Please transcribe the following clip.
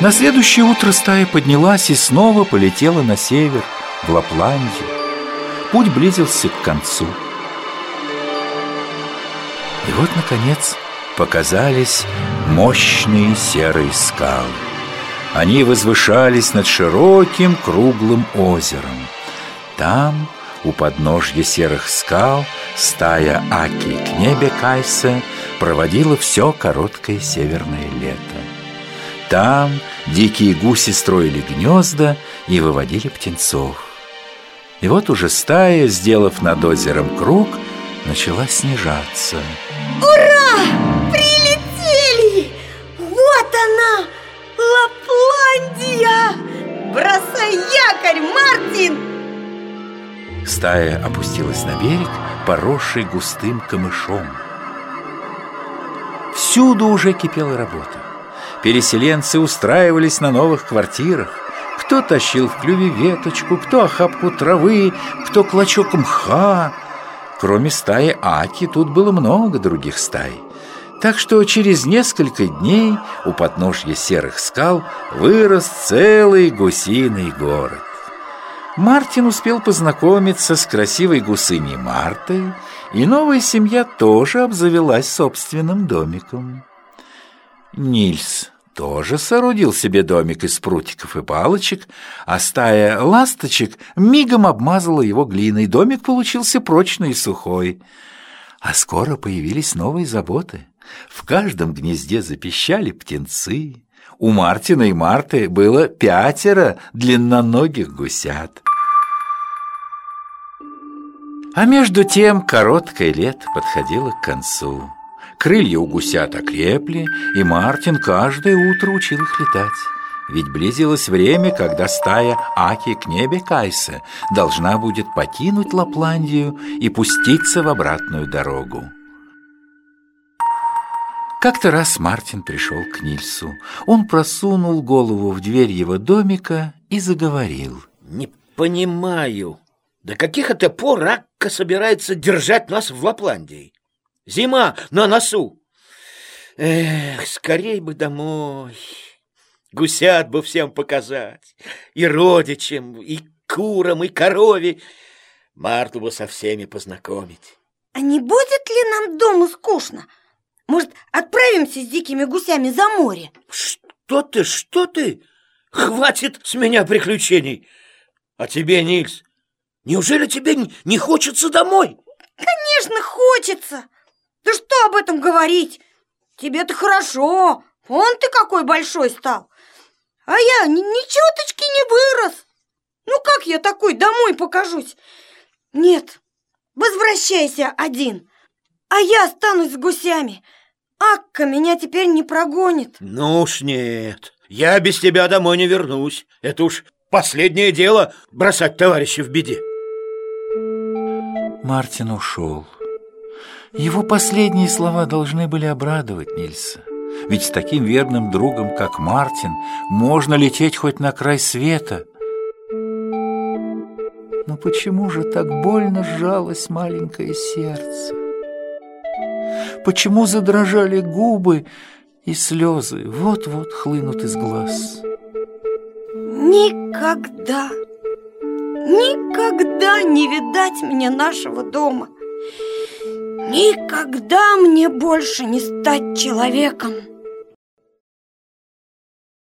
На следующее утро стая поднялась и снова полетела на север, в Лапландию. Путь близился к концу. И вот, наконец, показались мощные серые скалы. Они возвышались над широким круглым озером. Там, у подножья серых скал, стая Аки к небе Кайса проводила все короткое северное лето. Там дикие гуси строили гнезда и выводили птенцов. И вот уже стая, сделав над озером круг, начала снижаться. Ура! Прилетели! Вот она, Лапландия! Бросай якорь, Мартин! Стая опустилась на берег, поросший густым камышом. Всюду уже кипела работа. Переселенцы устраивались на новых квартирах. Кто тащил в клюве веточку, кто охапку травы, кто клочок мха. Кроме стаи Аки, тут было много других стай. Так что через несколько дней у подножья серых скал вырос целый гусиный город. Мартин успел познакомиться с красивой гусыней Мартой, и новая семья тоже обзавелась собственным домиком. Нильс тоже соорудил себе домик из прутиков и палочек, а стая ласточек мигом обмазала его глиной. Домик получился прочный и сухой. А скоро появились новые заботы. В каждом гнезде запищали птенцы. У Мартина и Марты было пятеро длинноногих гусят. А между тем короткое лето подходило к концу. Крылья у гусят окрепли, и Мартин каждое утро учил их летать. Ведь близилось время, когда стая Аки к небе Кайса должна будет покинуть Лапландию и пуститься в обратную дорогу. Как-то раз Мартин пришел к Нильсу. Он просунул голову в дверь его домика и заговорил. «Не понимаю, до каких это пор Акка собирается держать нас в Лапландии? Зима на носу. Эх, скорей бы домой. Гусят бы всем показать. И родичам, и курам, и корове. Марту бы со всеми познакомить. А не будет ли нам дома скучно? Может, отправимся с дикими гусями за море? Что ты, что ты? Хватит с меня приключений. А тебе, Нильс, неужели тебе не хочется домой? Конечно, хочется. Да что об этом говорить? Тебе-то хорошо. Вон ты какой большой стал. А я ни, ни чуточки не вырос. Ну как я такой домой покажусь? Нет, возвращайся один. А я останусь с гусями. Акка меня теперь не прогонит. Ну уж нет. Я без тебя домой не вернусь. Это уж последнее дело бросать товарища в беде. Мартин ушел. Его последние слова должны были обрадовать Нильса. Ведь с таким верным другом, как Мартин, можно лететь хоть на край света. Но почему же так больно сжалось маленькое сердце? Почему задрожали губы и слезы вот-вот хлынут из глаз? Никогда, никогда не видать мне нашего дома – Никогда мне больше не стать человеком.